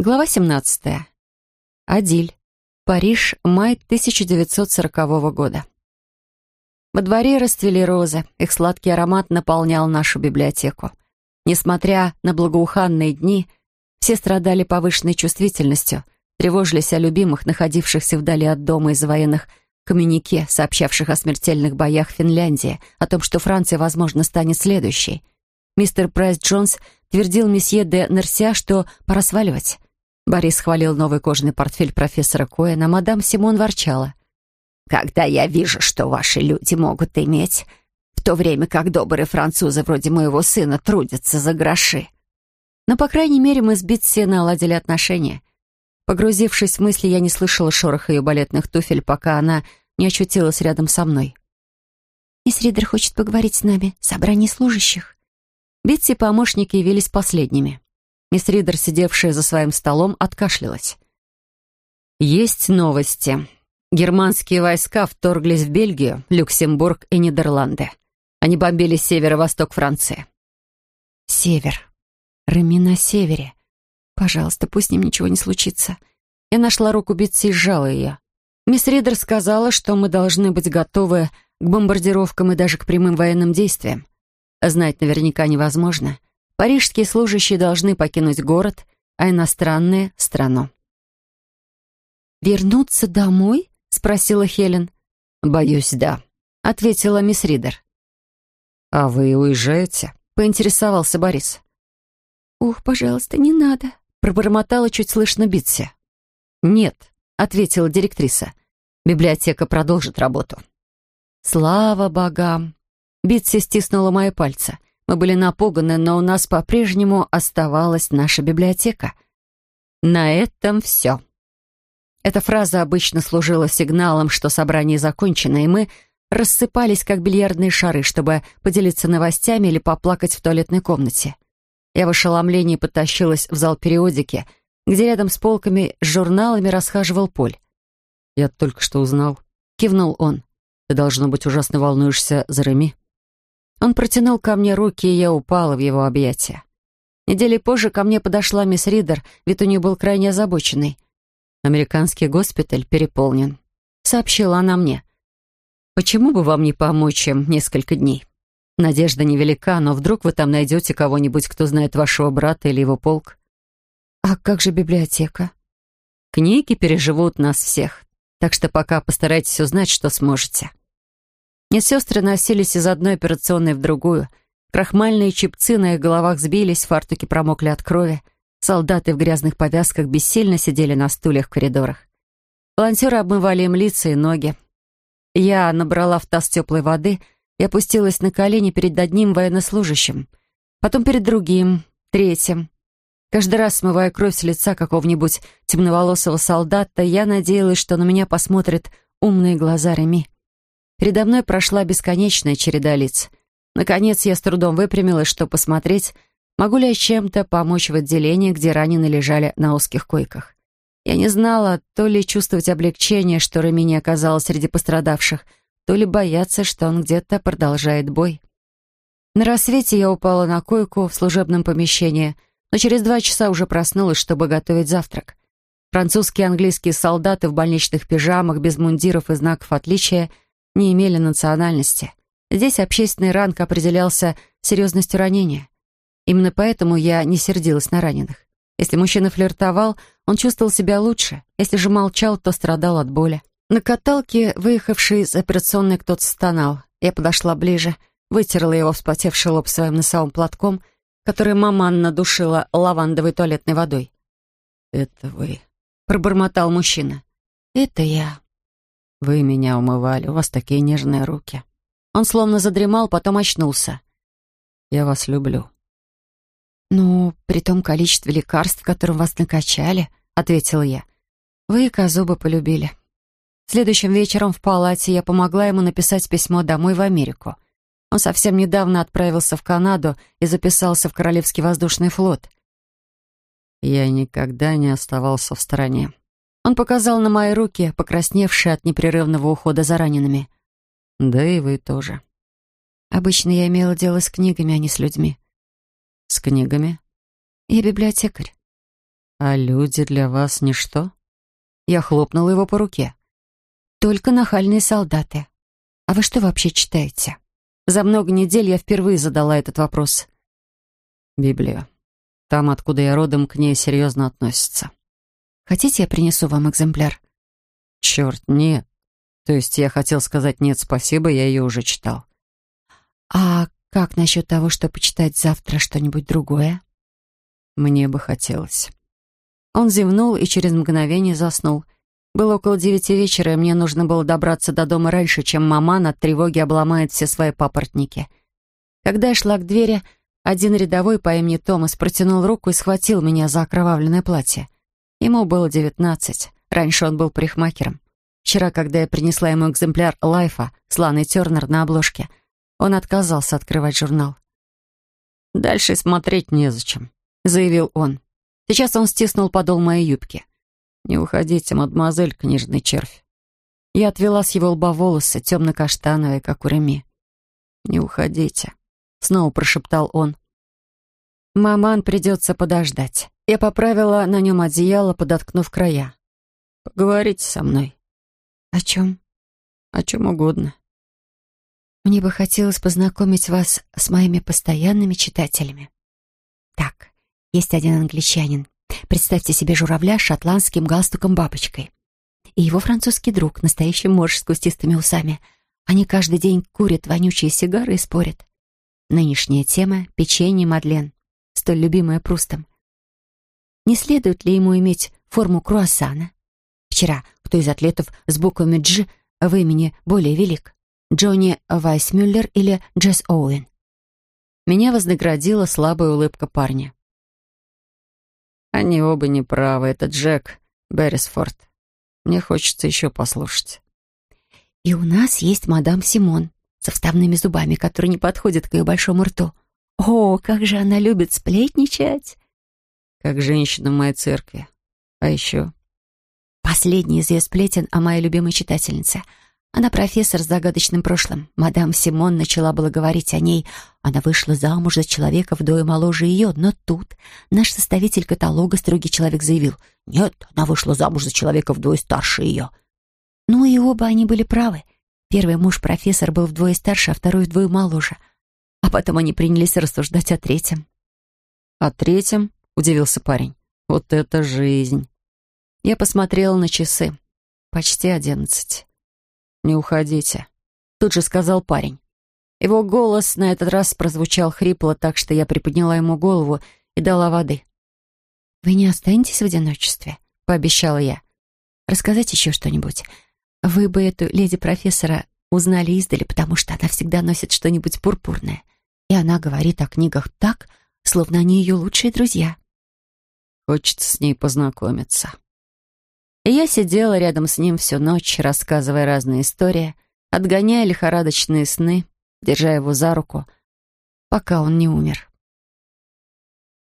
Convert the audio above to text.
Глава 17. Адиль. Париж. Май 1940 года. Во дворе расцвели розы. Их сладкий аромат наполнял нашу библиотеку. Несмотря на благоуханные дни, все страдали повышенной чувствительностью, тревожились о любимых, находившихся вдали от дома из-за военных коммюнике, сообщавших о смертельных боях в Финляндии, о том, что Франция, возможно, станет следующей. Мистер Прайс Джонс твердил месье де Нерсиа, что пора сваливать. Борис хвалил новый кожаный портфель профессора Коэна, а мадам Симон ворчала. «Когда я вижу, что ваши люди могут иметь, в то время как добрые французы вроде моего сына трудятся за гроши». Но, по крайней мере, мы с Битси наладили отношения. Погрузившись в мысли, я не слышала шороха ее балетных туфель, пока она не очутилась рядом со мной. «Мисс Ридер хочет поговорить с нами. Собрание служащих». Битси и помощники явились последними. Мисс Ридер, сидевшая за своим столом, откашлялась. «Есть новости. Германские войска вторглись в Бельгию, Люксембург и Нидерланды. Они бомбили северо-восток Франции». «Север. Реми на севере. Пожалуйста, пусть с ним ничего не случится». Я нашла руку Битси и сжала ее. Мисс Ридер сказала, что мы должны быть готовы к бомбардировкам и даже к прямым военным действиям. Знать наверняка невозможно. Парижские служащие должны покинуть город, а иностранные — страну. «Вернуться домой?» — спросила Хелен. «Боюсь, да», — ответила мисс Ридер. «А вы уезжаете?» — поинтересовался Борис. «Ух, пожалуйста, не надо», — пробормотала чуть слышно Битси. «Нет», — ответила директриса. «Библиотека продолжит работу». «Слава богам!» Битси стиснула мои пальцы. Мы были напуганы, но у нас по-прежнему оставалась наша библиотека. На этом все. Эта фраза обычно служила сигналом, что собрание закончено, и мы рассыпались, как бильярдные шары, чтобы поделиться новостями или поплакать в туалетной комнате. Я в ошеломлении потащилась в зал периодики, где рядом с полками с журналами расхаживал Поль. «Я только что узнал», — кивнул он. «Ты, должно быть, ужасно волнуешься за Реми». Он протянул ко мне руки, и я упала в его объятия. Недели позже ко мне подошла мисс Ридер, вид у нее был крайне озабоченный. «Американский госпиталь переполнен», — сообщила она мне. «Почему бы вам не помочь им несколько дней? Надежда невелика, но вдруг вы там найдете кого-нибудь, кто знает вашего брата или его полк?» «А как же библиотека?» «Книги переживут нас всех, так что пока постарайтесь узнать, что сможете». Медсестры носились из одной операционной в другую. Крахмальные чипцы на их головах сбились, фартуки промокли от крови. Солдаты в грязных повязках бессильно сидели на стульях в коридорах. Волонтеры обмывали им лица и ноги. Я набрала в таз теплой воды и опустилась на колени перед одним военнослужащим, потом перед другим, третьим. Каждый раз, смывая кровь с лица какого-нибудь темноволосого солдата, я надеялась, что на меня посмотрят умные глаза Реми. Передо мной прошла бесконечная череда лиц. Наконец я с трудом выпрямилась, чтобы посмотреть, могу ли я чем-то помочь в отделении, где раненые лежали на узких койках. Я не знала, то ли чувствовать облегчение, что Реми не оказалась среди пострадавших, то ли бояться, что он где-то продолжает бой. На рассвете я упала на койку в служебном помещении, но через два часа уже проснулась, чтобы готовить завтрак. Французские и английские солдаты в больничных пижамах, без мундиров и знаков отличия — не имели национальности. Здесь общественный ранг определялся серьезностью ранения. Именно поэтому я не сердилась на раненых. Если мужчина флиртовал, он чувствовал себя лучше. Если же молчал, то страдал от боли. На каталке, выехавший из операционной, кто-то стонал. Я подошла ближе, вытерла его вспотевший лоб своим носовым платком, который мама Анна душила лавандовой туалетной водой. «Это вы», — пробормотал мужчина. «Это я», «Вы меня умывали, у вас такие нежные руки». Он словно задремал, потом очнулся. «Я вас люблю». «Ну, при том количестве лекарств, которым вас накачали», — ответила я. «Вы и Казуба полюбили». Следующим вечером в палате я помогла ему написать письмо домой в Америку. Он совсем недавно отправился в Канаду и записался в Королевский воздушный флот. «Я никогда не оставался в стороне», он показал на мои руки, покрасневшие от непрерывного ухода за ранеными. «Да и вы тоже». Обычно я имела дело с книгами, а не с людьми. «С книгами?» «Я библиотекарь». «А люди для вас ничто?» Я хлопнула его по руке. «Только нахальные солдаты. А вы что вообще читаете?» За много недель я впервые задала этот вопрос. «Библию. Там, откуда я родом, к ней серьезно относятся». «Хотите, я принесу вам экземпляр?» «Черт, нет. То есть я хотел сказать нет, спасибо, я ее уже читал». «А как насчет того, чтобы почитать завтра что-нибудь другое?» «Мне бы хотелось». Он зевнул и через мгновение заснул. Было около девяти вечера, и мне нужно было добраться до дома раньше, чем маман от тревоги обломает все свои папоротники. Когда я шла к двери, один рядовой по имени Томас протянул руку и схватил меня за окровавленное платье. Ему было девятнадцать. Раньше он был парикмахером. Вчера, когда я принесла ему экземпляр «Лайфа» с Ланой Тернер на обложке, он отказался открывать журнал. «Дальше смотреть незачем», — заявил он. Сейчас он стиснул подол моей юбки. «Не уходите, мадемуазель, книжный червь». Я отвела с его лба волосы, темно-каштановые, как у Реми. «Не уходите», — снова прошептал он. «Маман придется подождать». Я поправила на нем одеяло, подоткнув края. «Поговорите со мной». «О чем?» «О чем угодно». Мне бы хотелось познакомить вас с моими постоянными читателями. Так, есть один англичанин. Представьте себе журавля с шотландским галстуком-бабочкой. И его французский друг, настоящий морж с кустистыми усами. Они каждый день курят вонючие сигары и спорят. Нынешняя тема — печенье Мадлен, столь любимая Прустом. Не следует ли ему иметь форму круассана? Вчера кто из атлетов с буквами «Дж» в имени более велик? Джонни Вайсмюллер или Джесс Оуэн. Меня вознаградила слабая улыбка парня. Они оба неправы. Это Джек Беррисфорд. Мне хочется еще послушать. И у нас есть мадам Симон со вставными зубами, которые не подходят к ее большому рту. О, как же она любит сплетничать! Как женщина в моей церкви. А еще... Последний из ее сплетен о моей любимой читательнице — она профессор с загадочным прошлым. Мадам Симон начала было говорить о ней. Она вышла замуж за человека вдвое моложе ее, но тут наш составитель каталога, строгий человек, заявил, «Нет, она вышла замуж за человека вдвое старше ее». Ну и оба они были правы. Первый муж профессор был вдвое старше, а второй вдвое моложе. А потом они принялись рассуждать о третьем. «О третьем?» — удивился парень. «Вот это жизнь!» Я посмотрела на часы. Почти одиннадцать. «Не уходите», — тут же сказал парень. Его голос на этот раз прозвучал хрипло, так что я приподняла ему голову и дала воды. «Вы не останетесь в одиночестве?» — пообещала я. «Рассказать еще что-нибудь. Вы бы эту леди-профессора узнали издали, потому что она всегда носит что-нибудь пурпурное. И она говорит о книгах так, словно они ее лучшие друзья». «Хочется с ней познакомиться», и я сидела рядом с ним всю ночь, рассказывая разные истории, отгоняя лихорадочные сны, держа его за руку, пока он не умер.